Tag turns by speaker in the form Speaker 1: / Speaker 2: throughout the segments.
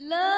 Speaker 1: Love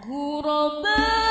Speaker 1: غرباء